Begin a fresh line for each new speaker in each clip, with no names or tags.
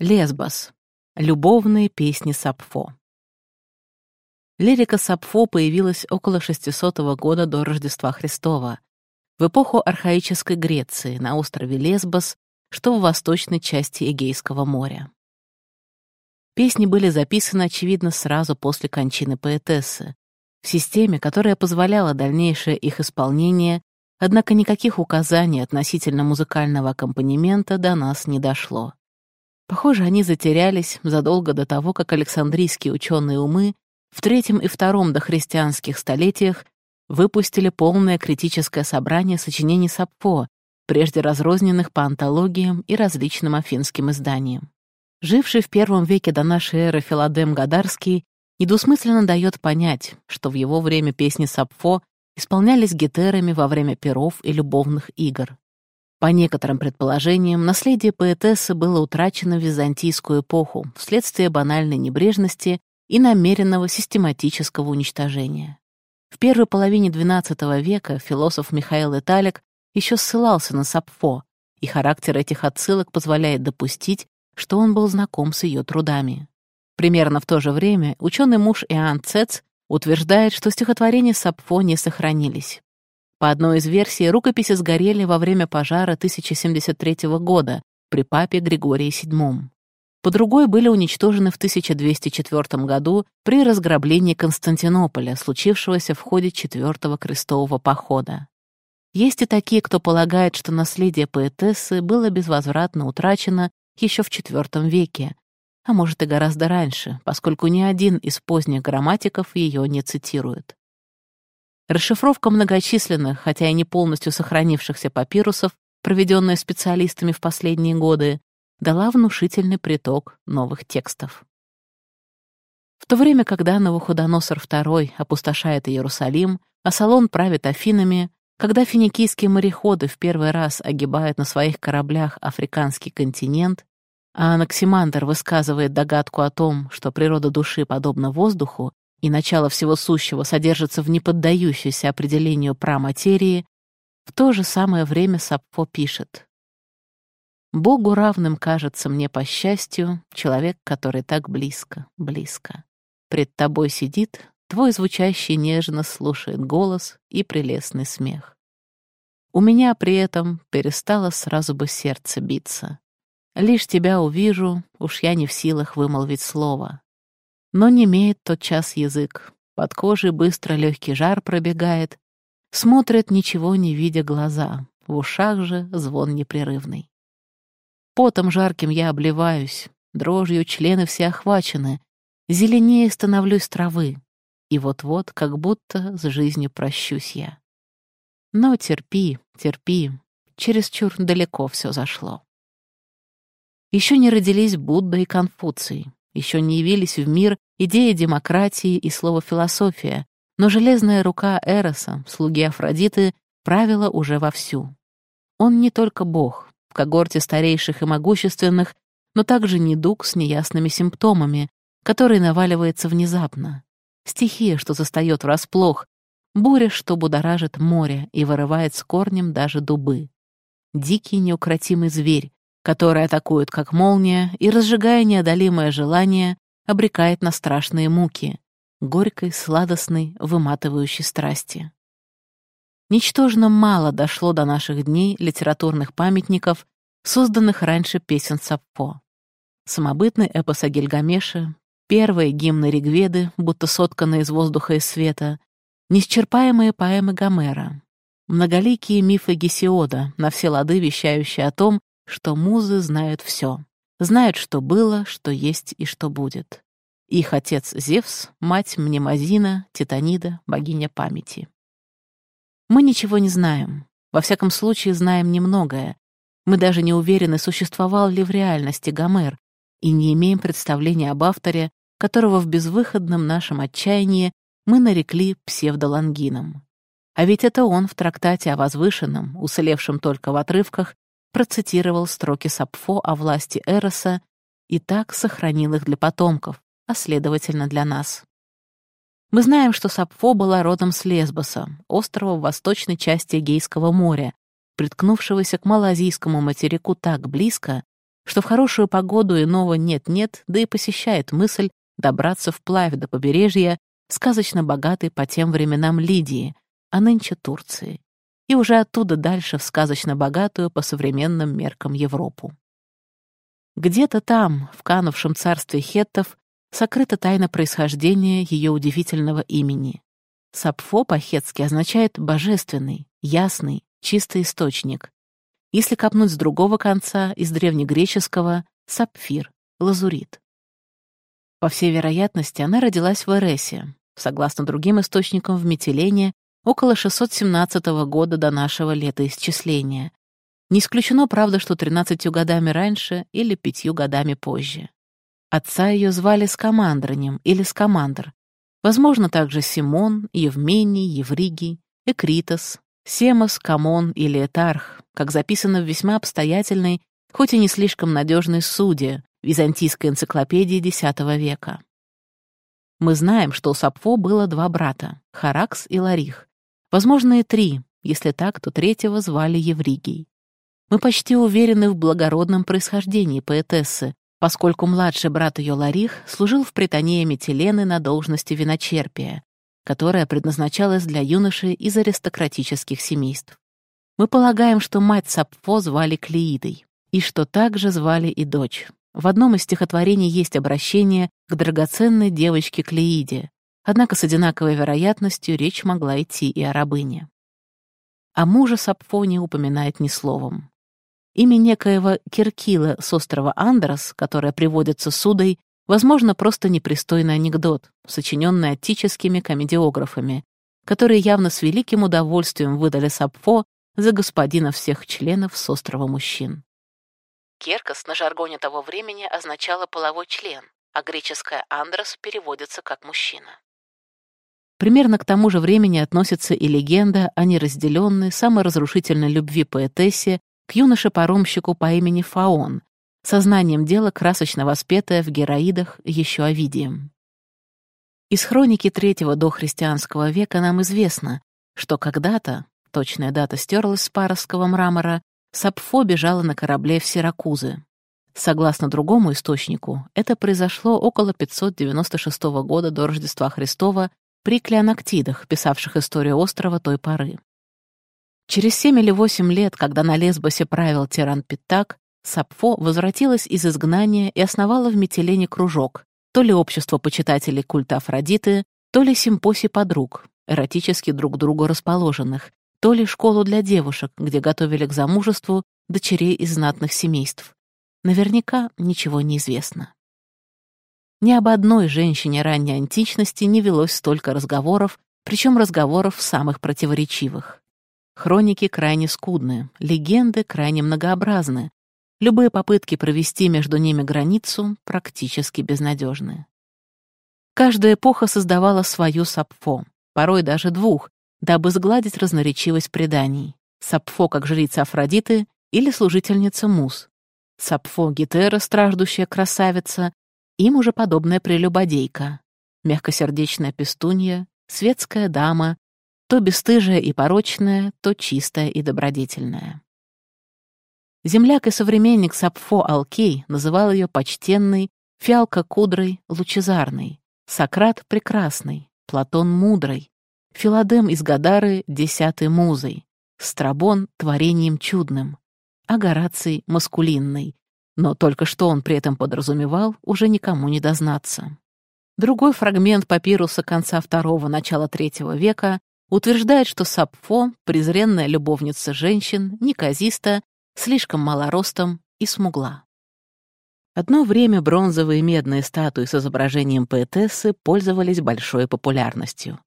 Лесбос. Любовные песни Сапфо. Лирика Сапфо появилась около 600 года до Рождества Христова, в эпоху архаической Греции на острове Лесбос, что в восточной части Эгейского моря. Песни были записаны, очевидно, сразу после кончины поэтессы, в системе, которая позволяла дальнейшее их исполнение, однако никаких указаний относительно музыкального аккомпанемента до нас не дошло. Похоже, они затерялись задолго до того, как Александрийские ученые умы в третьем и втором дохристианских столетиях выпустили полное критическое собрание сочинений Сапфо, прежде разрозненных по антологиям и различным афинским изданиям. Живший в первом веке до нашей эры Филадем Гадарский недвусмысленно дает понять, что в его время песни Сапфо исполнялись гетерами во время перов и любовных игр. По некоторым предположениям, наследие поэтессы было утрачено в византийскую эпоху вследствие банальной небрежности и намеренного систематического уничтожения. В первой половине XII века философ Михаил Италик еще ссылался на Сапфо, и характер этих отсылок позволяет допустить, что он был знаком с ее трудами. Примерно в то же время ученый муж Иоанн Цец утверждает, что стихотворения Сапфо не сохранились. По одной из версий, рукописи сгорели во время пожара 1073 года при папе Григории VII. По другой были уничтожены в 1204 году при разграблении Константинополя, случившегося в ходе Четвертого крестового похода. Есть и такие, кто полагает, что наследие поэтессы было безвозвратно утрачено еще в IV веке, а может и гораздо раньше, поскольку ни один из поздних грамматиков ее не цитирует. Расшифровка многочисленных, хотя и не полностью сохранившихся папирусов, проведенная специалистами в последние годы, дала внушительный приток новых текстов. В то время, когда Навуходоносор II опустошает Иерусалим, а Салон правит Афинами, когда финикийские мореходы в первый раз огибают на своих кораблях африканский континент, а Анаксимандр высказывает догадку о том, что природа души подобна воздуху, и начало всего сущего содержится в неподдающейся определению праматерии, в то же самое время Сапфо пишет «Богу равным кажется мне по счастью человек, который так близко, близко. Пред тобой сидит, твой звучащий нежно слушает голос и прелестный смех. У меня при этом перестало сразу бы сердце биться. Лишь тебя увижу, уж я не в силах вымолвить слово. Но не имеет тот час язык. Под кожей быстро легкий жар пробегает. Смотрят, ничего не видя глаза. В ушах же звон непрерывный. Потом жарким я обливаюсь, дрожью члены все охвачены, зеленее становлюсь травы, и вот-вот как будто с жизнью прощусь я. Но терпи, терпи, чересчур далеко все зашло. Еще не родились Будда и Конфуций, еще не явились в мир идеи демократии и слово «философия», но железная рука Эроса, слуги Афродиты, правила уже вовсю. Он не только бог, в когорте старейших и могущественных, но также недуг с неясными симптомами, который наваливается внезапно. Стихия, что застаёт врасплох, буря, что будоражит море и вырывает с корнем даже дубы. Дикий неукротимый зверь, который атакует как молния и, разжигая неодолимое желание, обрекает на страшные муки, горькой, сладостной, выматывающей страсти. Ничтожно мало дошло до наших дней литературных памятников, созданных раньше песен Саппо. Самобытный эпос о Гильгамеше, первые гимны Ригведы, будто сотканные из воздуха и света, неисчерпаемые поэмы Гомера, многоликие мифы Гесиода, на все лады вещающие о том, что музы знают все. Знают, что было, что есть и что будет. Их отец Зевс, мать Мнемозина, Титанида, богиня памяти. Мы ничего не знаем. Во всяком случае, знаем немногое. Мы даже не уверены, существовал ли в реальности Гомер, и не имеем представления об авторе, которого в безвыходном нашем отчаянии мы нарекли псевдолангином. А ведь это он в трактате о возвышенном, уцелевшем только в отрывках, процитировал строки Сапфо о власти Эроса и так сохранил их для потомков, а следовательно для нас. Мы знаем, что Сапфо была родом с Лесбоса, острова в восточной части Эгейского моря, приткнувшегося к малазийскому материку так близко, что в хорошую погоду иного нет-нет, да и посещает мысль добраться вплавь до побережья сказочно богатой по тем временам Лидии, а нынче Турции, и уже оттуда дальше в сказочно богатую по современным меркам Европу. Где-то там, в канувшем царстве хеттов, сокрыта тайна происхождения ее удивительного имени. Сапфо по-хетски означает «божественный», «ясный», «чистый источник». Если копнуть с другого конца, из древнегреческого «сапфир», «лазурит». По всей вероятности, она родилась в Эресе, согласно другим источникам в Метилене, около 617 года до нашего летоисчисления. Не исключено, правда, что 13 годами раньше или пятью годами позже. Отца ее звали Скамандронем или Скамандр. Возможно, также Симон, Евмений, Евригий, Экритос, Семос, Камон или Этарх, как записано в весьма обстоятельной, хоть и не слишком надежной Суде византийской энциклопедии X века. Мы знаем, что у Сапфо было два брата — Харакс и Ларих. Возможно, и три, если так, то третьего звали Евригий. Мы почти уверены в благородном происхождении поэтессы, поскольку младший брат ее Ларих служил в пританее Митилены на должности виночерпия, которая предназначалась для юношей из аристократических семейств. Мы полагаем, что мать Сапфо звали Клеидой, и что также звали и дочь. В одном из стихотворений есть обращение к драгоценной девочке Клеиде, однако с одинаковой вероятностью речь могла идти и о рабыне. А мужа Сапфо не упоминает ни словом. Имя некоего Киркила с острова Андрос, которое приводится судой, возможно, просто непристойный анекдот, сочиненный аттическими комедиографами, которые явно с великим удовольствием выдали Сапфо за господина всех членов с острова мужчин. Керкос на жаргоне того времени означало половой член, а греческое «андрос» переводится как «мужчина». Примерно к тому же времени относится и легенда о неразделенной, саморазрушительной любви поэтессе к юноше-паромщику по имени Фаон, сознанием дела красочно воспетая в героидах еще Овидием. Из хроники третьего дохристианского века нам известно, что когда-то, точная дата стерлась с паровского мрамора, Сапфо бежала на корабле в Сиракузы. Согласно другому источнику, это произошло около 596 года до Рождества Христова при клеоноктидах, писавших историю острова той поры. Через семь или восемь лет, когда на Лесбосе правил тиран Питак, Сапфо возвратилась из изгнания и основала в Метелене кружок, то ли общество почитателей культа Афродиты, то ли симпосий подруг, эротически друг другу расположенных, то ли школу для девушек, где готовили к замужеству дочерей из знатных семейств. Наверняка ничего не известно. Ни об одной женщине ранней античности не велось столько разговоров, причем разговоров самых противоречивых. Хроники крайне скудны, легенды крайне многообразны. Любые попытки провести между ними границу практически безнадежны. Каждая эпоха создавала свою сапфо, порой даже двух, дабы сгладить разноречивость преданий. Сапфо как жрица Афродиты или служительница Мус. Сапфо Гетера, страждущая красавица, им уже подобная прелюбодейка. Мягкосердечная пестунья, светская дама, то бесстыжая и порочная, то чистая и добродетельная. Земляк и современник Сапфо Алкей называл ее почтенной, Фиалка кудрой, лучезарной, Сократ прекрасный, Платон мудрой, Филадем из Гадары десятой музой, Страбон творением чудным, а Гораций маскулинный, но только что он при этом подразумевал, уже никому не дознаться. Другой фрагмент папируса конца второго начала третьего века утверждает, что Сапфо, презренная любовница женщин, неказиста, слишком малоростом и смугла. Одно время бронзовые и медные статуи с изображением поэтессы пользовались большой популярностью.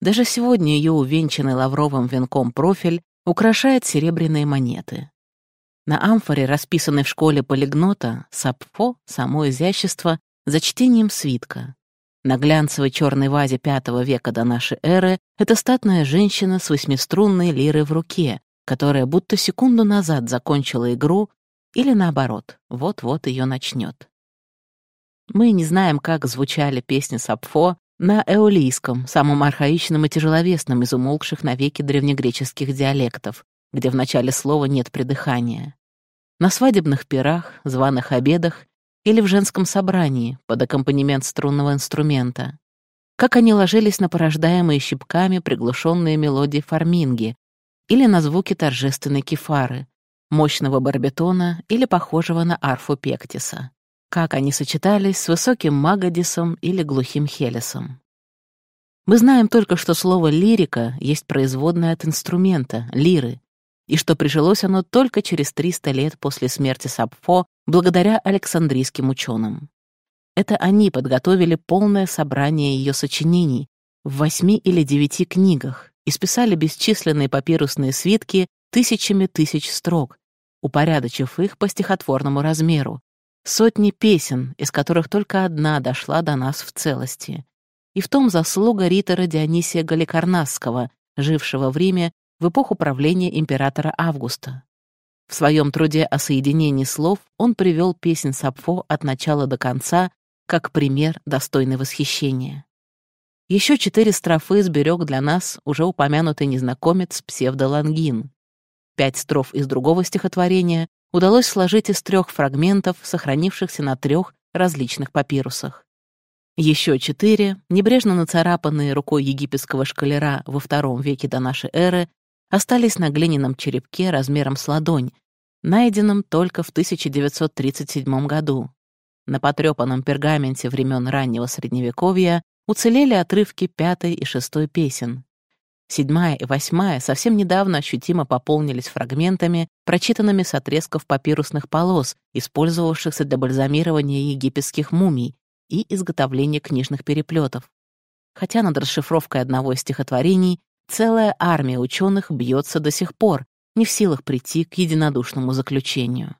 Даже сегодня ее увенчанный лавровым венком профиль украшает серебряные монеты. На амфоре, расписанной в школе полигнота, Сапфо — само изящество за чтением свитка. На глянцевой черной вазе V века до нашей эры это статная женщина с восьмиструнной лирой в руке, которая будто секунду назад закончила игру или, наоборот, вот-вот ее начнет. Мы не знаем, как звучали песни Сапфо на эолийском, самом архаичном и тяжеловесном из умолкших навеки древнегреческих диалектов, где в начале слова нет придыхания. На свадебных пирах, званых обедах или в женском собрании под аккомпанемент струнного инструмента. Как они ложились на порождаемые щипками приглушенные мелодии фарминги или на звуки торжественной кефары, мощного барбитона или похожего на арфу пектиса. Как они сочетались с высоким магадисом или глухим хелесом. Мы знаем только, что слово «лирика» есть производное от инструмента, лиры, и что прижилось оно только через 300 лет после смерти Сапфо благодаря Александрийским ученым. Это они подготовили полное собрание ее сочинений в восьми или девяти книгах и списали бесчисленные папирусные свитки тысячами тысяч строк, упорядочив их по стихотворному размеру, сотни песен, из которых только одна дошла до нас в целости, и в том заслуга ритора Дионисия Галикарнасского, жившего в Риме в эпоху правления императора Августа. В своем труде о соединении слов он привел песнь Сапфо от начала до конца как пример, достойный восхищения. Еще четыре строфы сберег для нас уже упомянутый незнакомец псевдолангин. Пять строф из другого стихотворения удалось сложить из трех фрагментов, сохранившихся на трех различных папирусах. Еще четыре, небрежно нацарапанные рукой египетского шкалера во втором веке до нашей эры, остались на глиняном черепке размером с ладонь, найденном только в 1937 году. На потрепанном пергаменте времен раннего Средневековья уцелели отрывки пятой и шестой песен. Седьмая и восьмая совсем недавно ощутимо пополнились фрагментами, прочитанными с отрезков папирусных полос, использовавшихся для бальзамирования египетских мумий, и изготовления книжных переплетов. Хотя над расшифровкой одного из стихотворений целая армия ученых бьется до сих пор, не в силах прийти к единодушному заключению.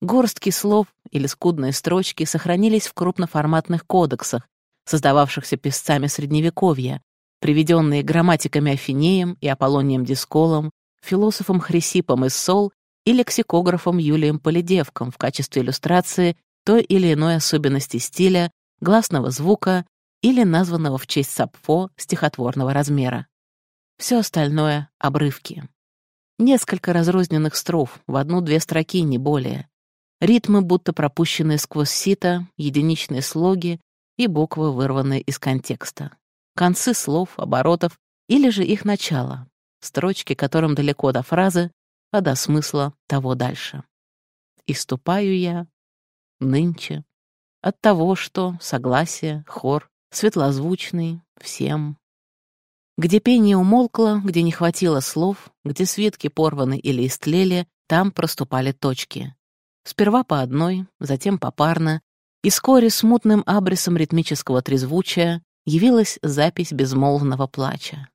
Горстки слов или скудные строчки сохранились в крупноформатных кодексах, создававшихся писцами Средневековья, приведенные грамматиками Афинеем и Аполлонием Дисколом, философом Хрисипом из Сол и лексикографом Юлием Полидевком в качестве иллюстрации той или иной особенности стиля, гласного звука или названного в честь Сапфо стихотворного размера. Все остальное — обрывки. Несколько разрозненных строф, в одну-две строки, не более. Ритмы, будто пропущенные сквозь сито, единичные слоги и буквы, вырванные из контекста. Концы слов, оборотов или же их начало, строчки, которым далеко до фразы, а до смысла того дальше. «И ступаю я нынче, от того, что согласие, хор, светлозвучный, всем. Где пение умолкло, где не хватило слов, где свитки порваны или истлели, там проступали точки. Сперва по одной, затем попарно, и вскоре смутным абрисом ритмического трезвучия явилась запись безмолвного плача.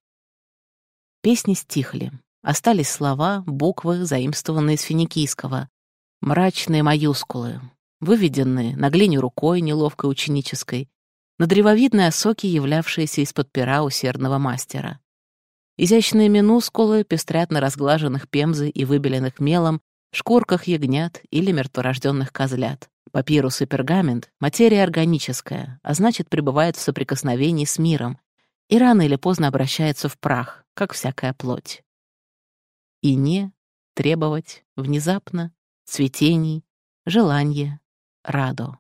Песни стихли. Остались слова, буквы, заимствованные из финикийского. Мрачные маюскулы, выведенные на глине рукой неловкой ученической, на древовидной осоке, являвшиеся из-под пера усердного мастера. Изящные минускулы пестрят на разглаженных пемзы и выбеленных мелом, шкурках ягнят или мертворожденных козлят. Папирус и пергамент — материя органическая, а значит, пребывает в соприкосновении с миром и рано или поздно обращается в прах, как всякая плоть. И не требовать внезапно цветений, желание, радо.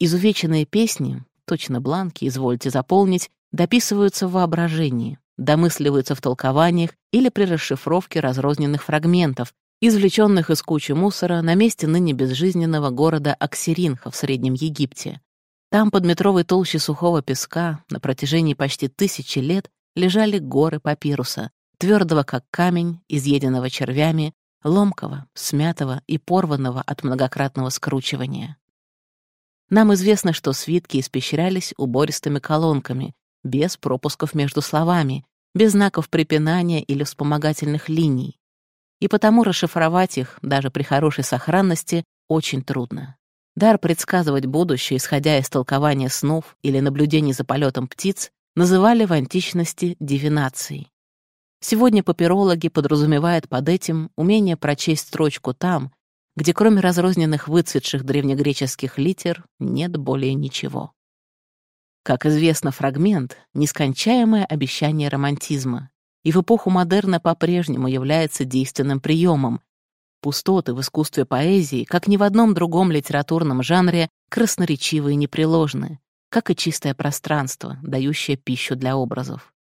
Изувеченные песни, точно бланки, извольте заполнить, дописываются в воображении, домысливаются в толкованиях или при расшифровке разрозненных фрагментов, извлеченных из кучи мусора на месте ныне безжизненного города Аксиринха в Среднем Египте. Там, под метровой толщей сухого песка, на протяжении почти тысячи лет лежали горы папируса, твердого как камень, изъеденного червями, ломкого, смятого и порванного от многократного скручивания. Нам известно, что свитки испещрялись убористыми колонками, без пропусков между словами, без знаков препинания или вспомогательных линий. И потому расшифровать их, даже при хорошей сохранности, очень трудно. Дар предсказывать будущее, исходя из толкования снов или наблюдений за полетом птиц, называли в античности дивинацией. Сегодня папирологи подразумевают под этим умение прочесть строчку там, где кроме разрозненных выцветших древнегреческих литер нет более ничего. Как известно, фрагмент — нескончаемое обещание романтизма, и в эпоху модерна по-прежнему является действенным приемом, Пустоты в искусстве поэзии, как ни в одном другом литературном жанре, красноречивы и непреложны, как и чистое пространство, дающее пищу для образов.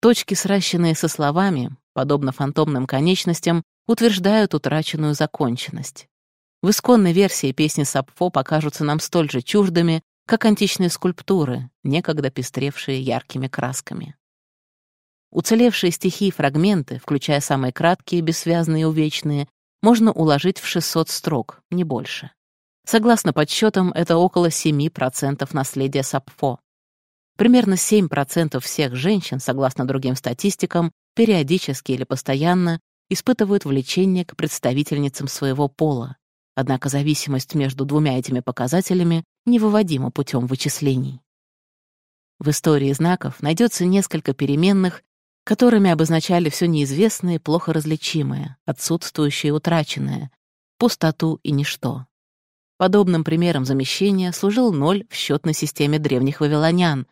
Точки, сращенные со словами, подобно фантомным конечностям, утверждают утраченную законченность. В исконной версии песни Сапфо покажутся нам столь же чуждыми, как античные скульптуры, некогда пестревшие яркими красками. Уцелевшие стихи и фрагменты, включая самые краткие, бессвязные и увечные, можно уложить в 600 строк, не больше. Согласно подсчетам, это около 7% наследия Сапфо. Примерно 7% всех женщин, согласно другим статистикам, периодически или постоянно испытывают влечение к представительницам своего пола. Однако зависимость между двумя этими показателями невыводима путем вычислений. В истории знаков найдется несколько переменных, которыми обозначали все неизвестное плохо различимое, отсутствующее и утраченное, пустоту и ничто. Подобным примером замещения служил ноль в счетной системе древних вавилонян,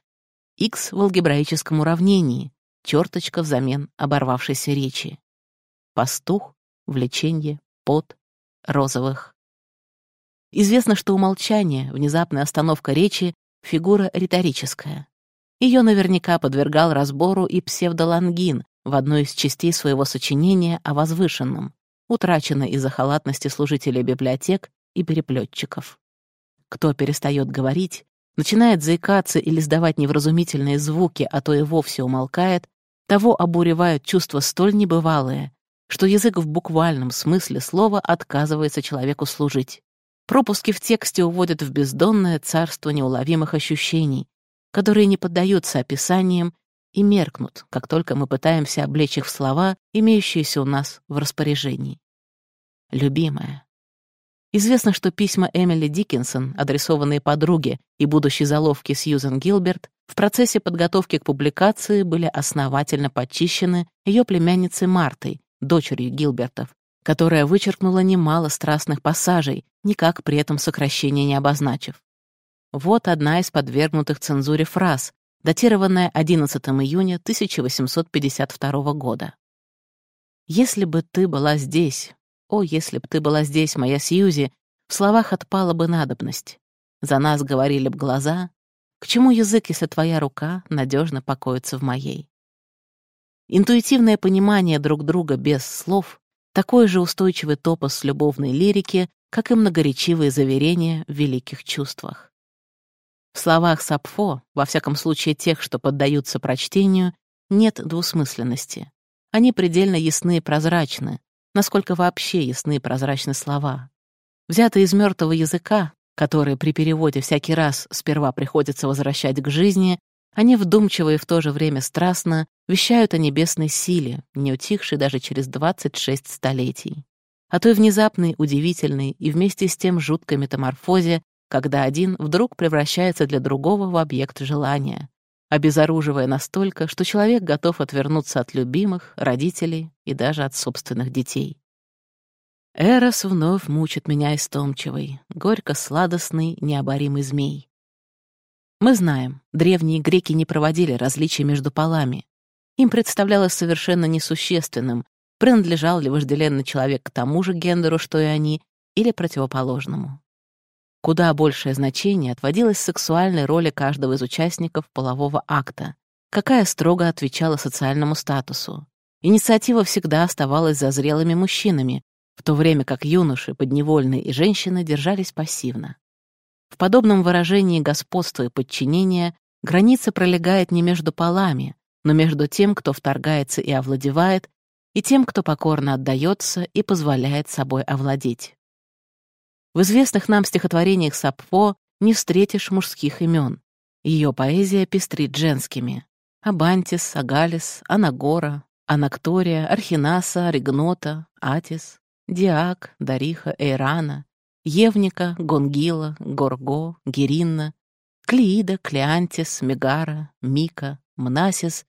x в алгебраическом уравнении, черточка взамен оборвавшейся речи. Пастух, влечение, пот, розовых. Известно, что умолчание, внезапная остановка речи — фигура риторическая. Ее наверняка подвергал разбору и псевдолангин в одной из частей своего сочинения о возвышенном, утраченной из-за халатности служителей библиотек и переплетчиков. Кто перестает говорить, начинает заикаться или сдавать невразумительные звуки, а то и вовсе умолкает, того обуревают чувства столь небывалые, что язык в буквальном смысле слова отказывается человеку служить. Пропуски в тексте уводят в бездонное царство неуловимых ощущений, которые не поддаются описаниям и меркнут, как только мы пытаемся облечь их в слова, имеющиеся у нас в распоряжении. Любимая. Известно, что письма Эмили Диккенсон, адресованные подруге и будущей заловке Сьюзен Гилберт, в процессе подготовки к публикации были основательно подчищены ее племянницей Мартой, дочерью Гилбертов, которая вычеркнула немало страстных пассажей, никак при этом сокращения не обозначив. Вот одна из подвергнутых цензуре фраз, датированная 11 июня 1852 года. «Если бы ты была здесь, о, если бы ты была здесь, моя Сьюзи, в словах отпала бы надобность. За нас говорили б глаза, к чему язык, если твоя рука надежно покоится в моей?» Интуитивное понимание друг друга без слов — такой же устойчивый топос любовной лирики, как и многоречивые заверения в великих чувствах. В словах Сапфо, во всяком случае тех, что поддаются прочтению, нет двусмысленности. Они предельно ясны и прозрачны, насколько вообще ясны и прозрачны слова. Взятые из мертвого языка, которые при переводе всякий раз сперва приходится возвращать к жизни, они вдумчиво и в то же время страстно вещают о небесной силе, не утихшей даже через 26 столетий, о той внезапной, удивительной и вместе с тем жуткой метаморфозе, когда один вдруг превращается для другого в объект желания, обезоруживая настолько, что человек готов отвернуться от любимых, родителей и даже от собственных детей. Эрос вновь мучит меня истомчивый, горько-сладостный, необоримый змей. Мы знаем, древние греки не проводили различия между полами. Им представлялось совершенно несущественным, принадлежал ли вожделенный человек к тому же гендеру, что и они, или противоположному. Куда большее значение отводилось сексуальной роли каждого из участников полового акта, какая строго отвечала социальному статусу. Инициатива всегда оставалась за зрелыми мужчинами, в то время как юноши, подневольные и женщины держались пассивно. В подобном выражении господства и подчинения граница пролегает не между полами, но между тем, кто вторгается и овладевает, и тем, кто покорно отдается и позволяет собой овладеть. В известных нам стихотворениях Сапфо не встретишь мужских имен. Ее поэзия пестрит женскими. Абантис, Агалис, Анагора, Анактория, Архинаса, Ригнота, Атис, Диак, Дариха, Эйрана, Евника, Гонгила, Горго, Геринна, Клеида, Клеантис, Мегара, Мика, Мнасис,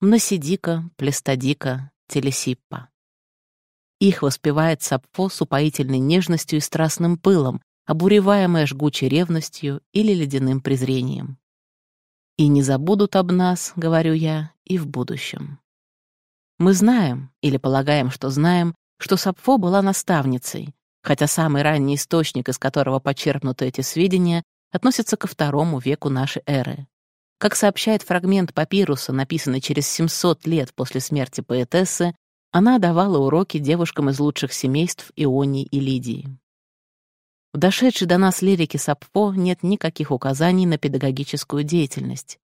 Мносидика, Плестадика, Телесиппа. Их воспевает Сапфо с упоительной нежностью и страстным пылом, обуреваемая жгучей ревностью или ледяным презрением. «И не забудут об нас, — говорю я, — и в будущем». Мы знаем, или полагаем, что знаем, что Сапфо была наставницей, хотя самый ранний источник, из которого почерпнуты эти сведения, относится ко второму веку нашей эры. Как сообщает фрагмент папируса, написанный через 700 лет после смерти поэтессы, она давала уроки девушкам из лучших семейств Ионии и Лидии. В дошедшей до нас лирике Сапфо нет никаких указаний на педагогическую деятельность.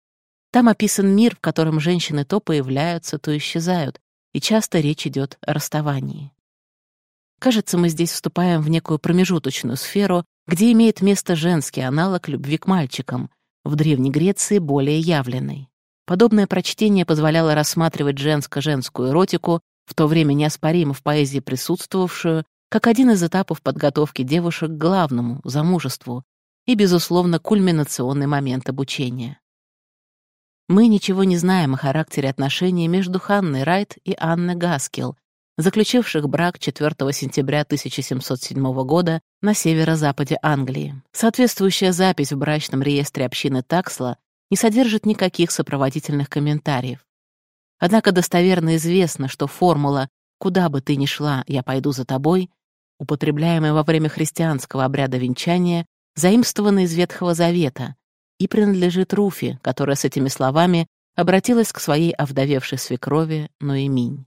Там описан мир, в котором женщины то появляются, то исчезают, и часто речь идет о расставании. Кажется, мы здесь вступаем в некую промежуточную сферу, где имеет место женский аналог любви к мальчикам, в Древней Греции более явленный. Подобное прочтение позволяло рассматривать женско-женскую эротику, в то время неоспоримо в поэзии присутствовавшую, как один из этапов подготовки девушек к главному, замужеству, и, безусловно, кульминационный момент обучения. Мы ничего не знаем о характере отношений между Ханной Райт и Анной Гаскел, заключивших брак 4 сентября 1707 года на северо-западе Англии. Соответствующая запись в брачном реестре общины Таксла не содержит никаких сопроводительных комментариев. Однако достоверно известно, что формула «куда бы ты ни шла, я пойду за тобой» употребляемая во время христианского обряда венчания, заимствована из Ветхого Завета и принадлежит Руфи, которая с этими словами обратилась к своей овдовевшей свекрови Ноэминь.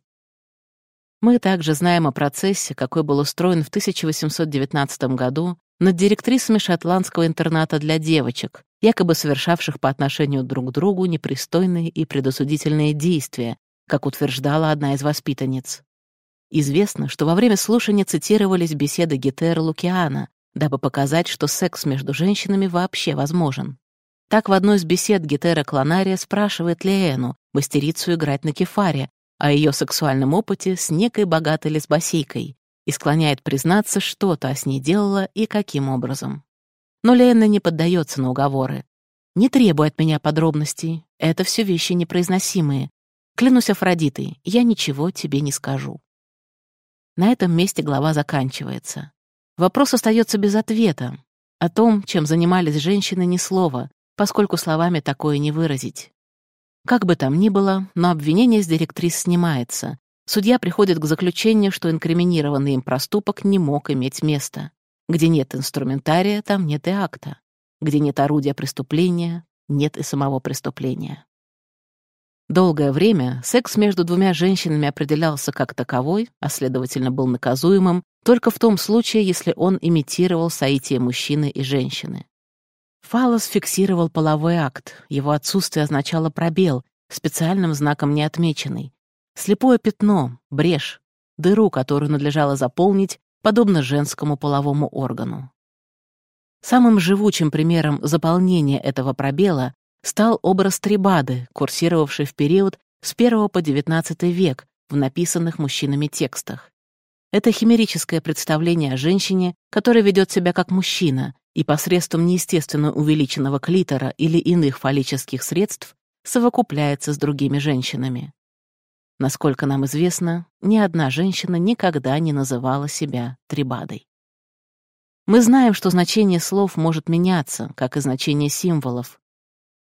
Мы также знаем о процессе, какой был устроен в 1819 году над директрисами шотландского интерната для девочек, якобы совершавших по отношению друг к другу непристойные и предосудительные действия, как утверждала одна из воспитанниц. Известно, что во время слушания цитировались беседы Гетера Лукиана, дабы показать, что секс между женщинами вообще возможен. Так в одной из бесед Гетера Клонария спрашивает Леэну, мастерицу играть на кефаре, о ее сексуальном опыте с некой богатой лесбосейкой и склоняет признаться, что та с ней делала и каким образом. Но Леэна не поддается на уговоры. «Не требуй от меня подробностей, это все вещи непроизносимые. Клянусь Афродитой, я ничего тебе не скажу». На этом месте глава заканчивается. Вопрос остается без ответа. О том, чем занимались женщины, ни слова, поскольку словами такое не выразить. Как бы там ни было, но обвинение с директрис снимается. Судья приходит к заключению, что инкриминированный им проступок не мог иметь места. Где нет инструментария, там нет и акта. Где нет орудия преступления, нет и самого преступления. Долгое время секс между двумя женщинами определялся как таковой, а следовательно был наказуемым, только в том случае, если он имитировал соитие мужчины и женщины. Фалос фиксировал половой акт, его отсутствие означало пробел, специальным знаком не отмеченный. Слепое пятно, брешь, дыру, которую надлежало заполнить, подобно женскому половому органу. Самым живучим примером заполнения этого пробела стал образ Трибады, курсировавший в период с I по XIX век в написанных мужчинами текстах. Это химерическое представление о женщине, которая ведет себя как мужчина и посредством неестественно увеличенного клитора или иных фаллических средств совокупляется с другими женщинами. Насколько нам известно, ни одна женщина никогда не называла себя Трибадой. Мы знаем, что значение слов может меняться, как и значение символов,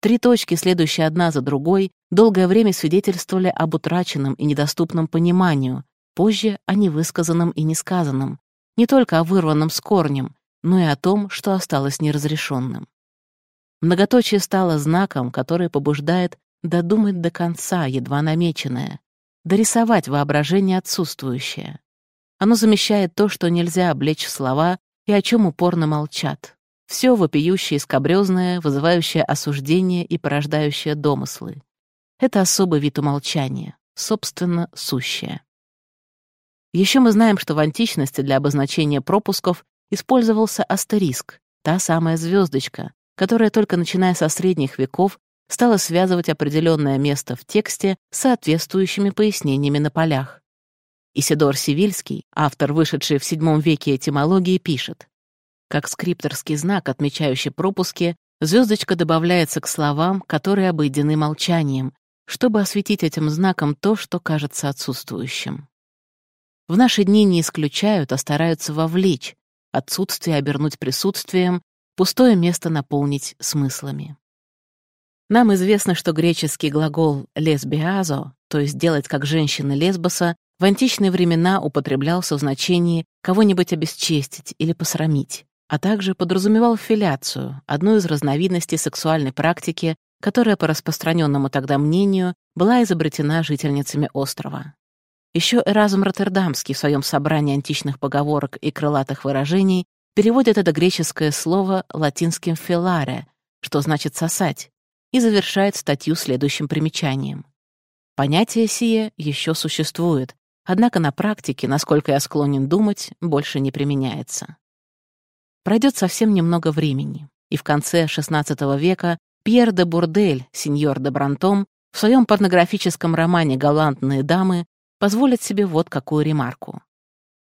Три точки, следующие одна за другой, долгое время свидетельствовали об утраченном и недоступном пониманию, позже о невысказанном и несказанном, не только о вырванном с корнем, но и о том, что осталось неразрешенным. Многоточие стало знаком, который побуждает додумать до конца едва намеченное, дорисовать воображение отсутствующее. Оно замещает то, что нельзя облечь в слова и о чем упорно молчат. Все вопиющее и скобрёзное, вызывающее осуждение и порождающее домыслы. Это особый вид умолчания, собственно, сущее. Еще мы знаем, что в античности для обозначения пропусков использовался астериск, та самая звездочка, которая только начиная со средних веков стала связывать определенное место в тексте с соответствующими пояснениями на полях. Исидор Сивильский, автор, вышедший в VII веке этимологии, пишет как скрипторский знак, отмечающий пропуски, звездочка добавляется к словам, которые обойдены молчанием, чтобы осветить этим знаком то, что кажется отсутствующим. В наши дни не исключают, а стараются вовлечь, отсутствие обернуть присутствием, пустое место наполнить смыслами. Нам известно, что греческий глагол «лесбиазо», то есть «делать как женщина лесбоса», в античные времена употреблялся в значении кого-нибудь обесчестить или посрамить, а также подразумевал филяцию, одну из разновидностей сексуальной практики, которая, по распространенному тогда мнению, была изобретена жительницами острова. Еще Эразм Роттердамский в своем собрании античных поговорок и крылатых выражений переводит это греческое слово латинским «филаре», что значит «сосать», и завершает статью следующим примечанием. Понятие сие еще существует, однако на практике, насколько я склонен думать, больше не применяется. Пройдет совсем немного времени, и в конце XVI века Пьер де Бурдель, сеньор де Брантом, в своем порнографическом романе «Галантные дамы» позволит себе вот какую ремарку.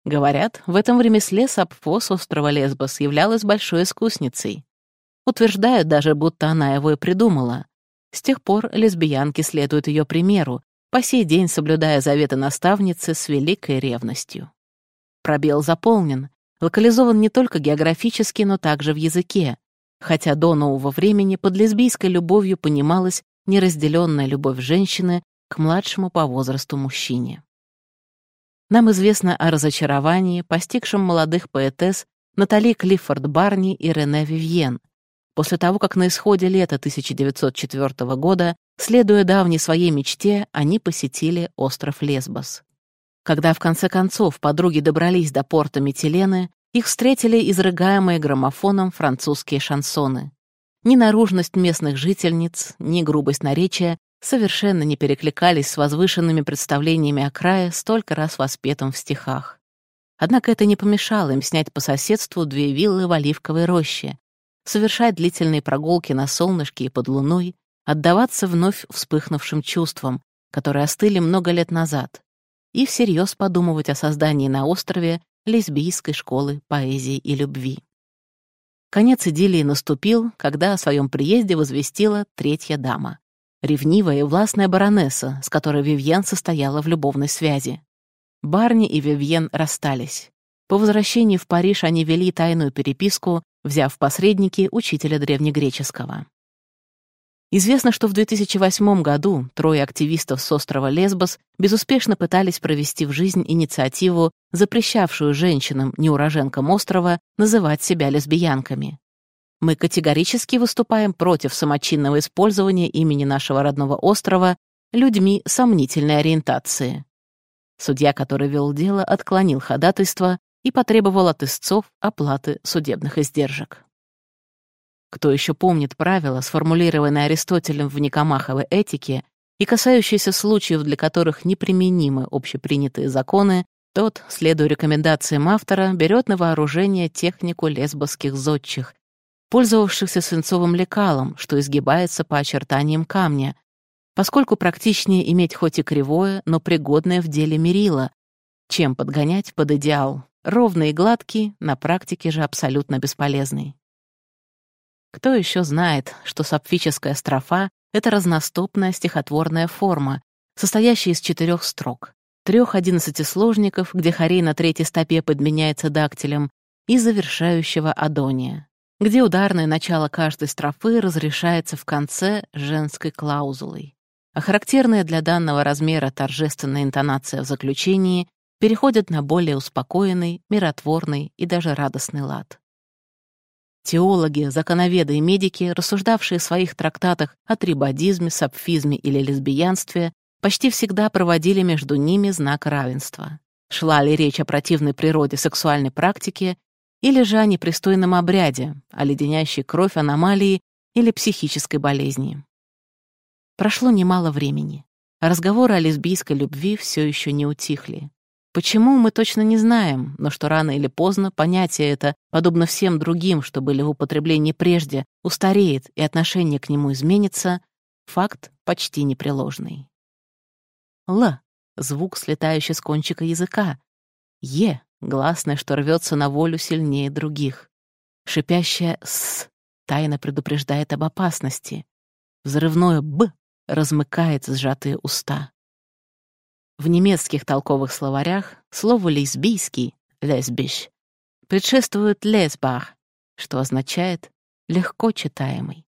Говорят, в этом ремесле Сапфо с острова Лесбос являлась большой искусницей. Утверждают даже, будто она его и придумала. С тех пор лесбиянки следуют ее примеру, по сей день соблюдая заветы наставницы с великой ревностью. Пробел заполнен, локализован не только географически, но также в языке, хотя до нового времени под лесбийской любовью понималась неразделенная любовь женщины к младшему по возрасту мужчине. Нам известно о разочаровании, постигшем молодых поэтесс Натали Клиффорд Барни и Рене Вивьен, после того, как на исходе лета 1904 года, следуя давней своей мечте, они посетили остров Лесбос. Когда в конце концов подруги добрались до порта Метилены, их встретили изрыгаемые граммофоном французские шансоны. Ни наружность местных жительниц, ни грубость наречия совершенно не перекликались с возвышенными представлениями о крае, столько раз воспетым в стихах. Однако это не помешало им снять по соседству две виллы в Оливковой роще, совершать длительные прогулки на солнышке и под луной, отдаваться вновь вспыхнувшим чувствам, которые остыли много лет назад, и всерьез подумывать о создании на острове лесбийской школы поэзии и любви. Конец идиллии наступил, когда о своем приезде возвестила третья дама. Ревнивая и властная баронесса, с которой Вивьен состояла в любовной связи. Барни и Вивьен расстались. По возвращении в Париж они вели тайную переписку, взяв посредники учителя древнегреческого. Известно, что в 2008 году трое активистов с острова Лесбос безуспешно пытались провести в жизнь инициативу, запрещавшую женщинам, неуроженкам острова, называть себя лесбиянками. Мы категорически выступаем против самочинного использования имени нашего родного острова людьми сомнительной ориентации. Судья, который вел дело, отклонил ходатайство и потребовал от истцов оплаты судебных издержек. Кто еще помнит правила, сформулированные Аристотелем в Никомаховой этике и касающиеся случаев, для которых неприменимы общепринятые законы, тот, следуя рекомендациям автора, берет на вооружение технику лесбосских зодчих, пользовавшихся свинцовым лекалом, что изгибается по очертаниям камня, поскольку практичнее иметь хоть и кривое, но пригодное в деле мерило, чем подгонять под идеал, ровный и гладкий, на практике же абсолютно бесполезный. Кто еще знает, что сапфическая строфа — это разностопная стихотворная форма, состоящая из четырех строк, трех одиннадцатисложников, где хорей на третьей стопе подменяется дактилем, и завершающего адония где ударное начало каждой строфы разрешается в конце женской клаузулой. А характерная для данного размера торжественная интонация в заключении переходит на более успокоенный, миротворный и даже радостный лад. Теологи, законоведы и медики, рассуждавшие в своих трактатах о трибадизме, сапфизме или лесбиянстве, почти всегда проводили между ними знак равенства. Шла ли речь о противной природе сексуальной практики или же о непристойном обряде, о леденящей кровь аномалии или психической болезни. Прошло немало времени, разговоры о лесбийской любви все еще не утихли. Почему, мы точно не знаем, но что рано или поздно понятие это, подобно всем другим, что были в употреблении прежде, устареет и отношение к нему изменится, факт почти непреложный. Л — звук, слетающий с кончика языка. Е гласное, что рвется на волю сильнее других. Шипящее «с» тайно предупреждает об опасности. Взрывное «б» размыкает сжатые уста. В немецких толковых словарях слову «лесбийский» «лесбиш» предшествует «лесбах», что означает «легко читаемый».